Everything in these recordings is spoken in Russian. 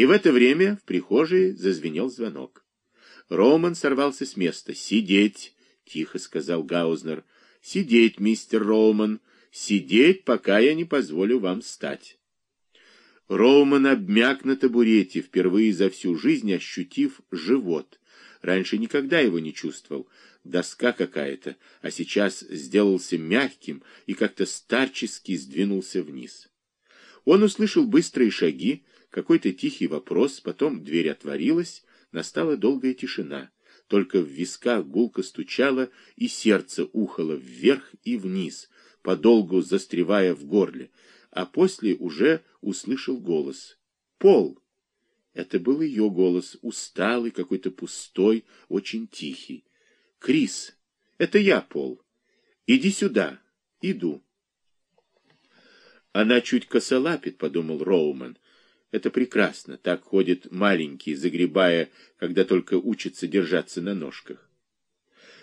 И в это время в прихожей зазвенел звонок. Роман сорвался с места. «Сидеть!» — тихо сказал Гаузнер. «Сидеть, мистер Роуман, сидеть, пока я не позволю вам встать». Роуман обмяк на табурете, впервые за всю жизнь ощутив живот. Раньше никогда его не чувствовал. Доска какая-то, а сейчас сделался мягким и как-то старчески сдвинулся вниз. Он услышал быстрые шаги, какой-то тихий вопрос, потом дверь отворилась, настала долгая тишина. Только в висках гулко стучало, и сердце ухало вверх и вниз, подолгу застревая в горле, а после уже услышал голос. «Пол!» Это был ее голос, усталый, какой-то пустой, очень тихий. «Крис, это я, Пол. Иди сюда. Иду». Она чуть косолапит, подумал Роуман. Это прекрасно, так ходит маленький, загребая, когда только учится держаться на ножках.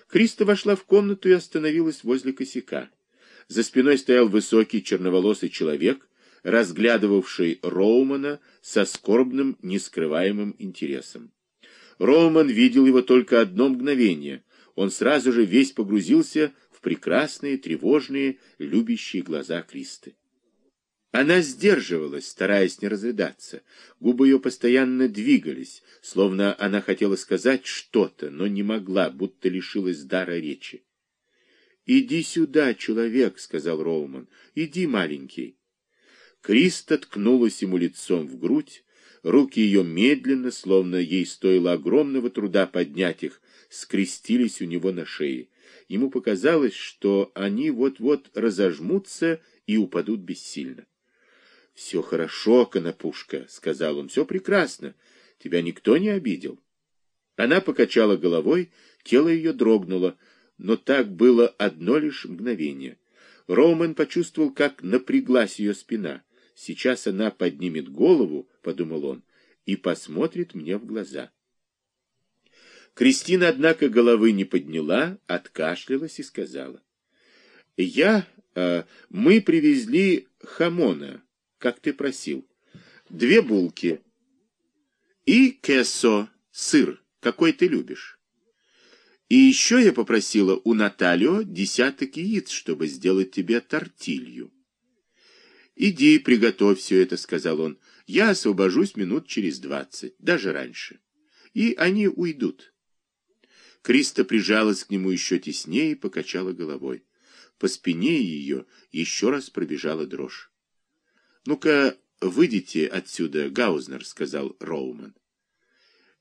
Криста вошла в комнату и остановилась возле косяка. За спиной стоял высокий черноволосый человек, разглядывавший Роумана со скорбным, нескрываемым интересом. Роуман видел его только одно мгновение. Он сразу же весь погрузился в прекрасные, тревожные, любящие глаза Кристы. Она сдерживалась, стараясь не разрыдаться. Губы ее постоянно двигались, словно она хотела сказать что-то, но не могла, будто лишилась дара речи. «Иди сюда, человек», — сказал Роуман. «Иди, маленький». Криста ткнулась ему лицом в грудь, руки ее медленно, словно ей стоило огромного труда поднять их, скрестились у него на шее. Ему показалось, что они вот-вот разожмутся и упадут бессильно. «Все хорошо, Конопушка», — сказал он, — «все прекрасно. Тебя никто не обидел». Она покачала головой, тело ее дрогнуло, но так было одно лишь мгновение. Роуман почувствовал, как напряглась ее спина. «Сейчас она поднимет голову», — подумал он, — «и посмотрит мне в глаза». Кристина, однако, головы не подняла, откашлялась и сказала. «Я... Э, мы привезли хамона» как ты просил. Две булки. И кессо, сыр, какой ты любишь. И еще я попросила у Натальо десяток яиц, чтобы сделать тебе тортилью. «Иди, приготовь все это», — сказал он. «Я освобожусь минут через двадцать, даже раньше. И они уйдут». Криста прижалась к нему еще теснее и покачала головой. По спине ее еще раз пробежала дрожь. «Ну-ка, выйдите отсюда, Гаузнер», — сказал Роуман.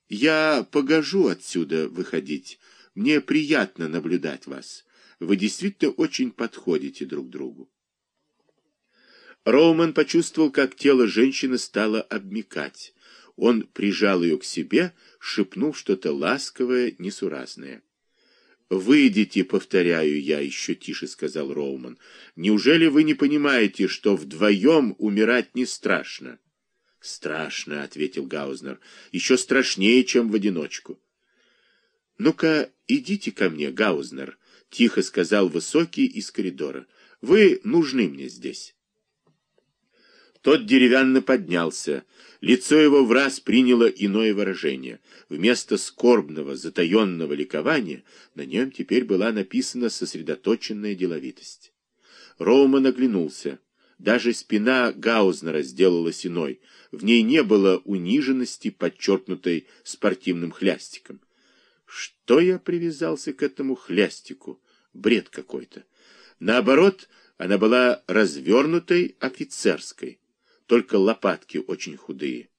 «Я погожу отсюда выходить. Мне приятно наблюдать вас. Вы действительно очень подходите друг другу». Роуман почувствовал, как тело женщины стало обмикать. Он прижал ее к себе, шепнув что-то ласковое, несуразное. «Выйдите, повторяю я», — еще тише сказал Роуман. «Неужели вы не понимаете, что вдвоем умирать не страшно?» «Страшно», — ответил Гаузнер. «Еще страшнее, чем в одиночку». «Ну-ка, идите ко мне, Гаузнер», — тихо сказал Высокий из коридора. «Вы нужны мне здесь». Тот деревянно поднялся. Лицо его в раз приняло иное выражение. Вместо скорбного, затаенного ликования на нем теперь была написана сосредоточенная деловитость. Роуман оглянулся. Даже спина Гаузнера сделалась иной. В ней не было униженности, подчеркнутой спортивным хлястиком. Что я привязался к этому хлястику? Бред какой-то. Наоборот, она была развернутой офицерской только лопатки очень худые.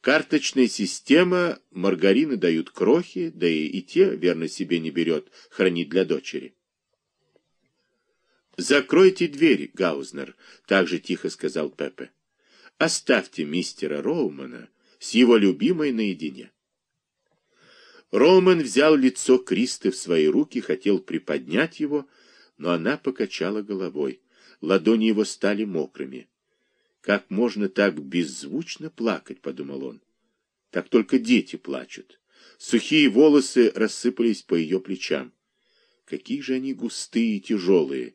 Карточная система, маргарины дают крохи, да и, и те, верно, себе не берет, хранить для дочери. «Закройте дверь, Гаузнер», — также тихо сказал Пепе. «Оставьте мистера Роумана с его любимой наедине». Роуман взял лицо Кристы в свои руки, хотел приподнять его, но она покачала головой. Ладони его стали мокрыми. Как можно так беззвучно плакать, подумал он. Так только дети плачут. Сухие волосы рассыпались по ее плечам. Какие же они густые и тяжелые.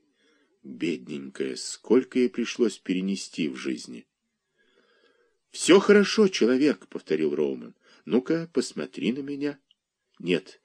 Бедненькая, сколько ей пришлось перенести в жизни. «Все хорошо, человек», — повторил Роуман. «Ну-ка, посмотри на меня». «Нет,